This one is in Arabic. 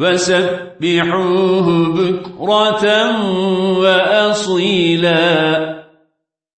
وسبحوه بكرة وأصيلا.